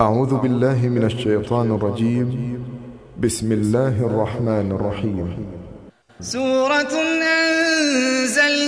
أعوذ بالله من الشيطان الرجيم. بسم الله الرحمن الرحيم. سورة أنزلناها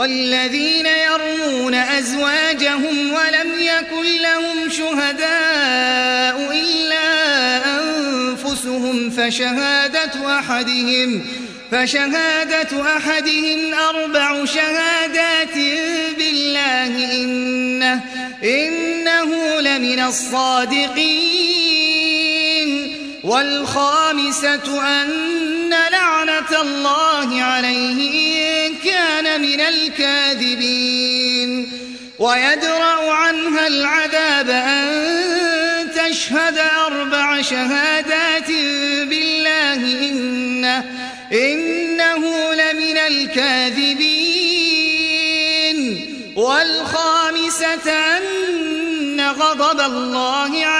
والذين يرمون أزواجهم ولم يكن لهم شهداء إلا أنفسهم فشهادة أحدهم فشهادة أحدهم أربع شهادات بالله إنه, إنه لمن الصادقين والخامسة أن الله عليه إن كان من الكاذبين. ويدرأ عنها العذاب أن تشهد أربع شهادات بالله إنه, إنه لمن الكاذبين. والخامسة أن غضب الله عليها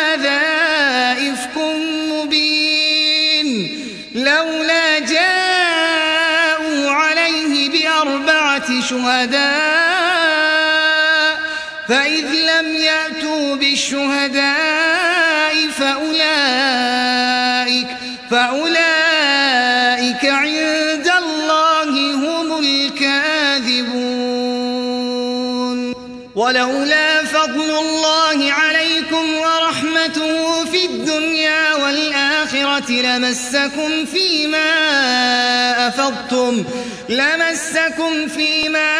بأربعة والآخرة لمسكم فيما أفضتم لمسكم فيما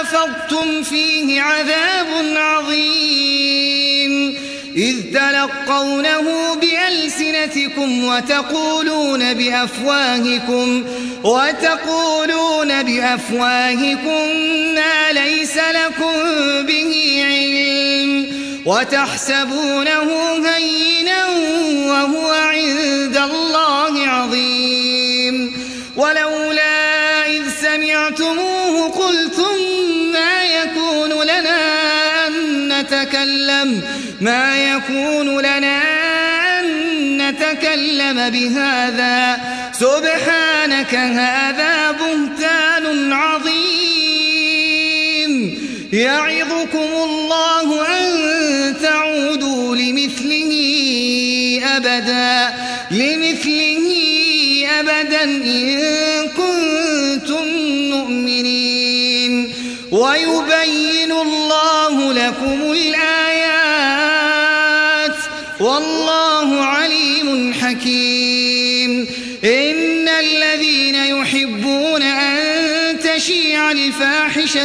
أفضتم فيه عذاب عظيم. إذ تلقونه بألسنتكم وتقولون بأفواهكم وتقولون بأفواهكم ما ليس لكم به علم. وتحسبونه هينا وهو عند الله عظيم. ولولا إذ سمعتموه قلتم ما يكون لنا أن نتكلم ما يكون لنا أن نتكلم بهذا. سبحانك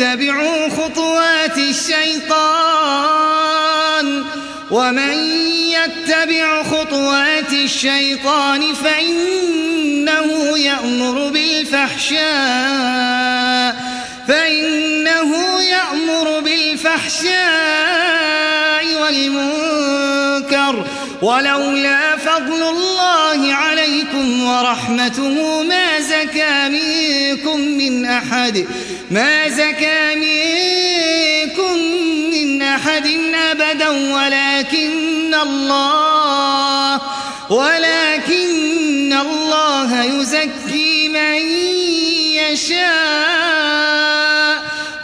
لا تتبعوا خطوات الشيطان ومن يتبع خطوات الشيطان فإنه يأمر بالفحشاء فإنه يأمر بالفحشاء والمنكر ولولا فضل الله عليكم ورحمته ما زكى منكم من أحد ما زكى منكم من أحد أبدا ولكن الله ولكن الله يزكي من يشاء.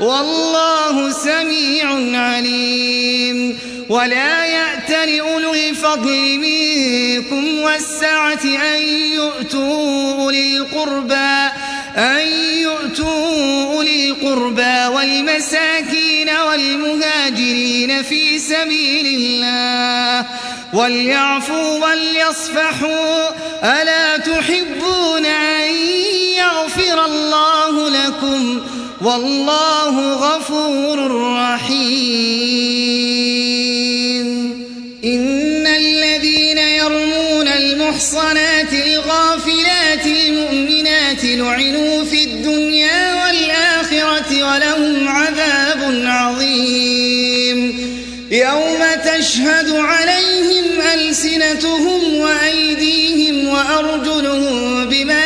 والله سميع عليم. ولا يأتل أولو الفضل منكم والسعة أن يؤتوا أولي القربى. أن يؤتوا أولي القربى والمساكين والمهاجرين في سبيل الله وليعفوا وليصفحوا ألا تحبون أن يغفر الله لكم والله غفور رحيم إن الذين يرمون المحصنات الغافلات المؤمنات لعنوا في الدنيا والآخرة ولهم عذاب عظيم. يوم تشهد عليهم ألسنتهم وأيديهم وأرجلهم بما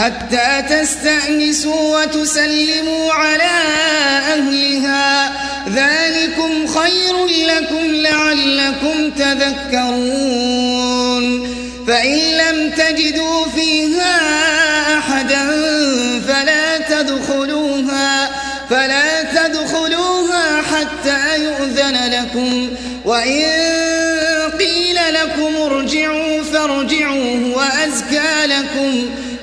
حتى تستأنسوا وتسلموا على أهلها. ذلكم خير لكم لعلكم تذكرون. فإن لم تجدوا فيها أحدا فلا تدخلوها فلا تدخلوها حتى يؤذن لكم. وإن قيل لكم ارجعوا فارجعوا هو أزكى لكم.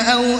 أو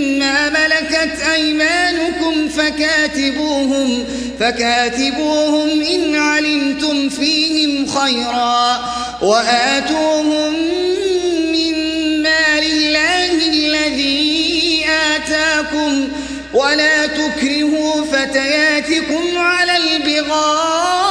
أيمانكم فكاتبوهم فكاتبوهم إن علمتم فيهم خيرا وآتوهم من مال الله الذي آتاكم ولا تكرهوا فتياتكم على البغاء إن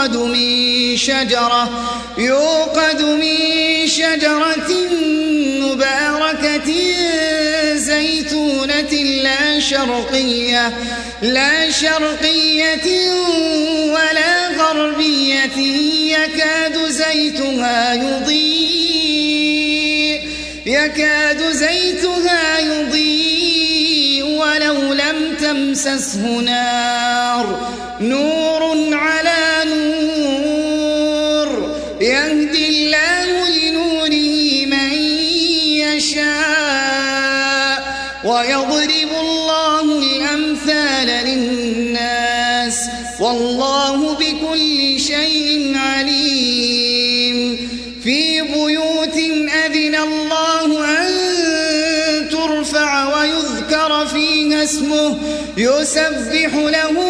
يوقد من شجرة يوقد من شجرة مباركة زيتونة لا شرقية لا شرقية ولا غربية يكاد زيتها يضيء يكاد زيتها يضيء ولو لم تمسسه نار نور ويضرب الله الأمثال للناس والله بكل شيء عليم. في بيوت أذن الله أن ترفع ويذكر فيها اسمه يسبح له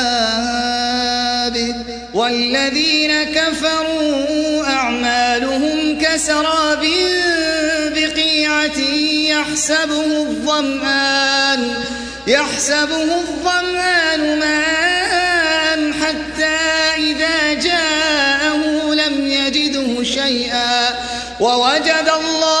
والذين كفروا أعمالهم كسراب بقيعة يحسبه الظمآن يحسبه الظمآن ماء حتى إذا جاءه لم يجده شيئا ووجد الله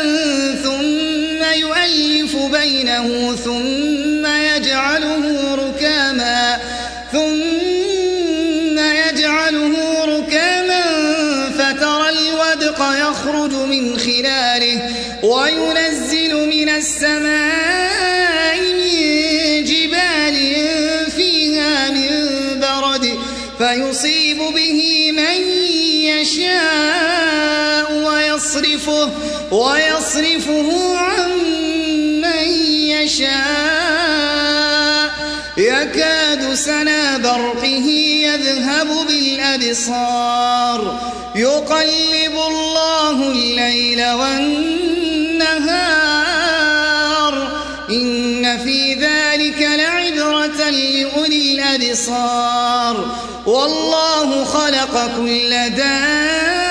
بينه ثم يجعله ركاما ثم يجعله ركاما فترى الودق يخرج من خلاله وينزل من السماء من جبال فيها فيصيب به من يشاء ويصرفه ويصرفه برقه يذهب بالأبصار. يقلب الله الليل والنهار. إن في ذلك لعبرة لأولي الأبصار. والله خلق كل دابة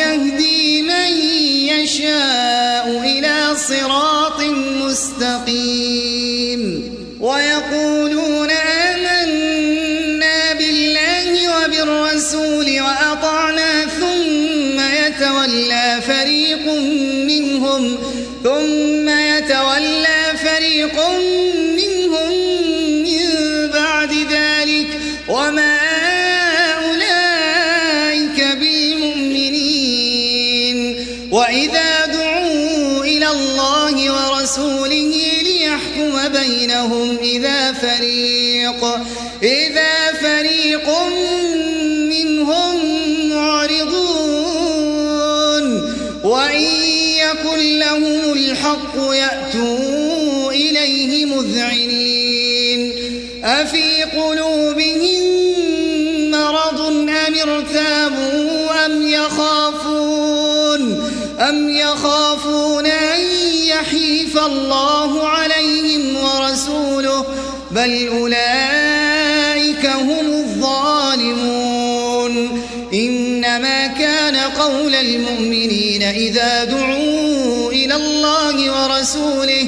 مستقيم ارتابوا أم يخافون أم يخافون أن يحيف الله عليهم ورسوله بل أولئك هم الظالمون إنما كان قول المؤمنين إذا دعوا إلى الله ورسوله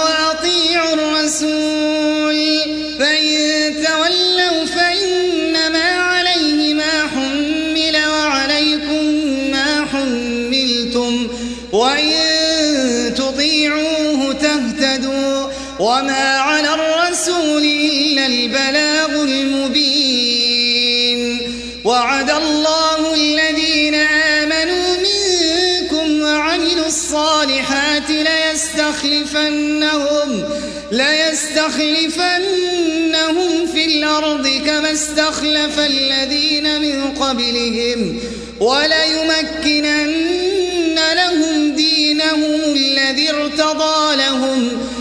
وما على الرسول إلا البلاغ المبين وعد الله الذين آمنوا منكم وعملوا الصالحات ليستخلفنهم ليستخلفنهم في الأرض كما استخلف الذين من قبلهم وليمكنن لهم دينهم الذي ارتضى لهم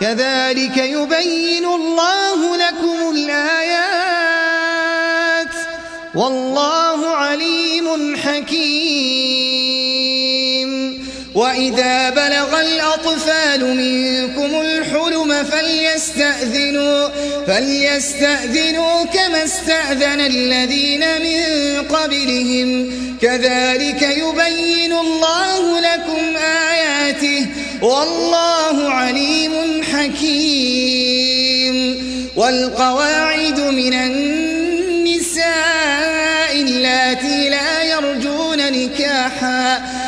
كذلك يبين الله لكم الآيات. والله عليم حكيم. وإذا بلغ الأطفال منكم الحلم فليستأذنوا فليستأذنوا كما استأذن الذين من قبلهم. كذلك يبين الله لكم آياته والله عليم حكيم. والقواعد من النساء اللاتي لا يرجون نكاحا.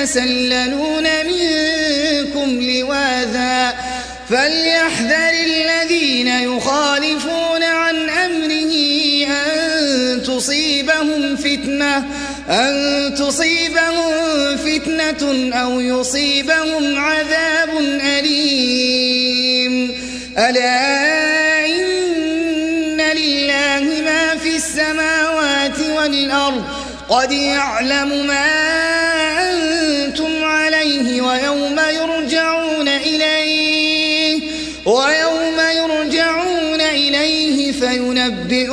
يتسللون منكم لواذا فليحذر الذين يخالفون عن أمره أن تصيبهم فتنة أن تصيبهم فتنة أو يصيبهم عذاب أليم. ألا إن لله ما في السماوات والأرض قد يعلم ما ويوم يرجعون إليه ويوم يرجعون إليه فينبئهم